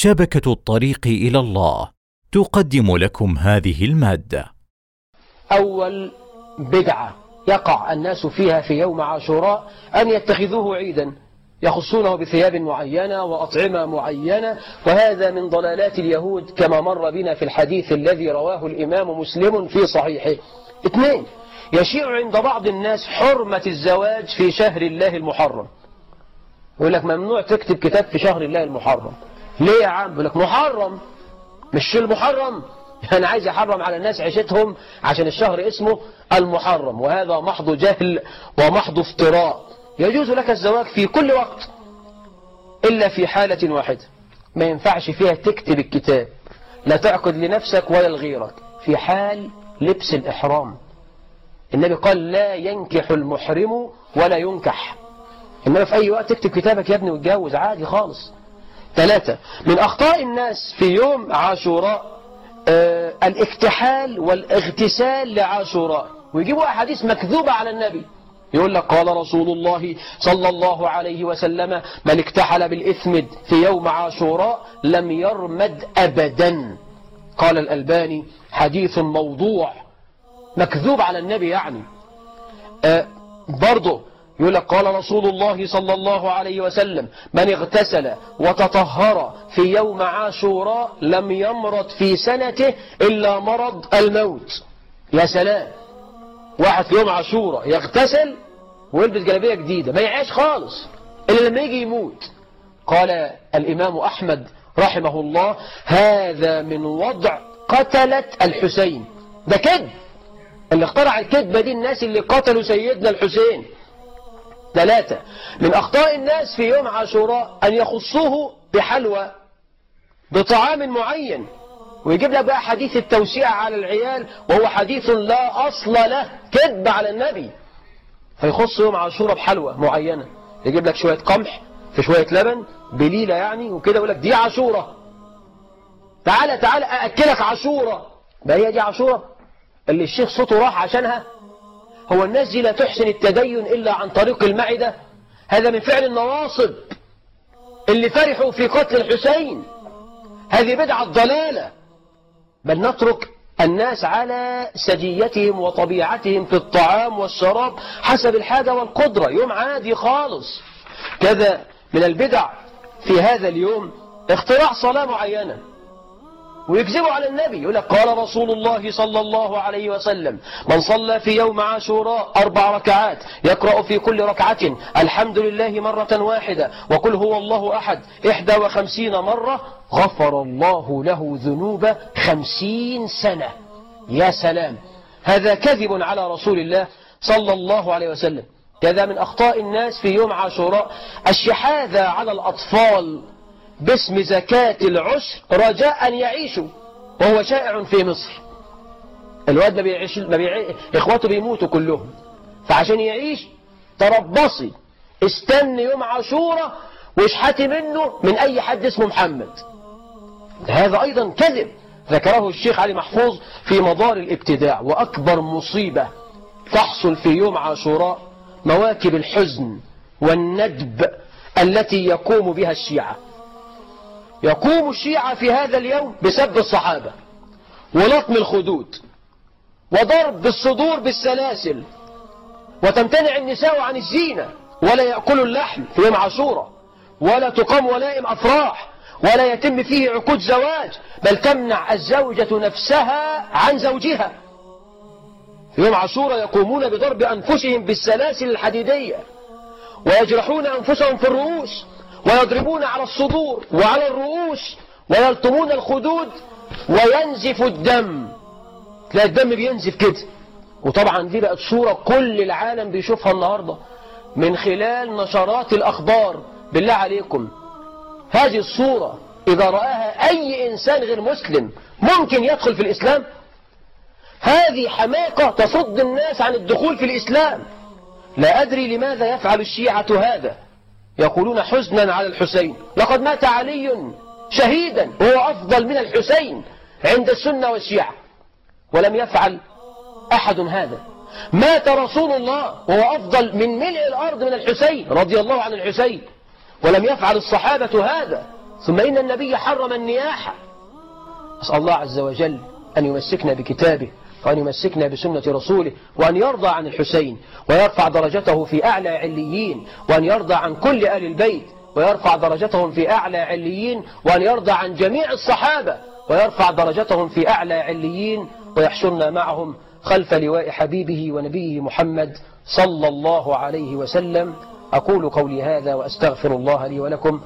شبكة الطريق إلى الله تقدم لكم هذه المادة. أول بدعة يقع الناس فيها في يوم عاشوراء أن يتخذوه عيدا يخصونه بثياب معينة وأطعمة معينة وهذا من ضلالات اليهود كما مر بنا في الحديث الذي رواه الإمام مسلم في صحيحه. اثنين يشيع عند بعض الناس حرمة الزواج في شهر الله المحرم. يقول لك ممنوع تكتب كتاب في شهر الله المحرم. ليه يا عم؟ يقول لك محرم. مش المحرم؟ يعني عايز يحرم على الناس عيشتهم عشان الشهر اسمه المحرم وهذا محض جهل ومحض افتراء. يجوز لك الزواج في كل وقت إلا في حالة واحدة. ما ينفعش فيها تكتب الكتاب. لا تعقد لنفسك ولا لغيرك. في حال لبس الإحرام. النبي قال لا ينكح المحرم ولا ينكح. إنما في أي وقت تكتب كتابك يا ابني وتجوز عادي خالص. ثلاثة. من أخطاء الناس في يوم عاشوراء آه الاكتحال والاغتسال لعاشوراء. ويجيبوا أحاديث مكذوبة على النبي. يقول لك قال رسول الله صلى الله عليه وسلم من اكتحل بالإثمد في يوم عاشوراء لم يرمد أبدا. قال الألباني حديث موضوع مكذوب على النبي يعني. آه برضه يقول لك قال رسول الله صلى الله عليه وسلم من اغتسل وتطهر في يوم عاشوراء لم يمرض في سنته إلا مرض الموت. يا سلام! واحد في يوم عاشوراء يغتسل ويلبس جلابية جديدة ما يعيش خالص إلا لما يجي يموت. قال الإمام أحمد رحمه الله هذا من وضع قتلة الحسين. ده كذب! اللي اخترع الكذبة دي الناس اللي قتلوا سيدنا الحسين. ثلاثة. من أخطاء الناس في يوم عاشوراء أن يخصوه بحلوى بطعام معين ويجيب لك بقى حديث التوسيع على العيال وهو حديث لا أصل له كذب على النبي. فيخص يوم عاشوراء بحلوى معينة. يجيب لك شوية قمح في شوية لبن بليلة يعني وكده يقول لك دي عاشوراء تعالى تعالى أأكلك عاشوراء بقى هي دي عاشوراء اللي الشيخ صوته راح عشانها؟ هو الناس دي لا تحسن التدين إلا عن طريق المعدة. هذا من فعل النواصب اللي فرحوا في قتل الحسين. هذه بدعة ضلالة. بل نترك الناس على سجيتهم وطبيعتهم في الطعام والشراب حسب الحاجة والقدرة. يوم عادي خالص. كذا من البدع في هذا اليوم اختراع صلاة معينة. ويكذبوا على النبي يقول لك قال رسول الله صلى الله عليه وسلم من صلى في يوم عاشوراء أربع ركعات يقرأ في كل ركعة الحمد لله مرة واحدة وقل هو الله أحد إحدى وخمسين مرة غفر الله له ذنوب خمسين سنة. يا سلام! هذا كذب على رسول الله صلى الله عليه وسلم. كذا من أخطاء الناس في يوم عاشوراء. الشحاذة على الأطفال باسم زكاة العشر رجاء أن يعيشوا وهو شائع في مصر. الواد ما بيعيش ما بيعيش إخواته بيموتوا كلهم. فعشان يعيش تربصي استني يوم عاشوراء واشحتي منه من أي حد اسمه محمد. هذا أيضا كذب ذكره الشيخ علي محفوظ في مدار الابتداع وأكبر مصيبة تحصل في يوم عاشوراء مواكب الحزن والندب التي يقوم بها الشيعة. يقوم الشيعة في هذا اليوم بسب الصحابة ولطم الخدود وضرب الصدور بالسلاسل وتمتنع النساء عن الزينة ولا يأكلوا اللحم في يوم عاشوراء ولا تقام ولائم أفراح ولا يتم فيه عقود زواج بل تمنع الزوجة نفسها عن زوجها في يوم عاشوراء يقومون بضرب أنفسهم بالسلاسل الحديدية ويجرحون أنفسهم في الرؤوس ويضربون على الصدور وعلى الرؤوس ويلطمون الخدود وينزف الدم. تلاقي الدم بينزف كده. وطبعا دي بقت صورة كل العالم بيشوفها النهاردة من خلال نشرات الأخبار. بالله عليكم. هذه الصورة إذا رآها أي إنسان غير مسلم ممكن يدخل في الإسلام؟ هذه حماقة تصد الناس عن الدخول في الإسلام. لا أدري لماذا يفعل الشيعة هذا. يقولون حزنا على الحسين. لقد مات علي شهيدا وهو أفضل من الحسين عند السنة والشيعة. ولم يفعل أحد هذا. مات رسول الله وهو أفضل من ملء الأرض من الحسين رضي الله عن الحسين. ولم يفعل الصحابة هذا. ثم إن النبي حرم النياحة. أسأل الله عز وجل أن يمسكنا بكتابه. وأن يمسكنا بسنة رسوله وأن يرضى عن الحسين ويرفع درجته في أعلى عليين وأن يرضى عن كل آل البيت ويرفع درجتهم في أعلى عليين وأن يرضى عن جميع الصحابة ويرفع درجتهم في أعلى عليين ويحشرنا معهم خلف لواء حبيبه ونبيه محمد صلى الله عليه وسلم. أقول قولي هذا وأستغفر الله لي ولكم.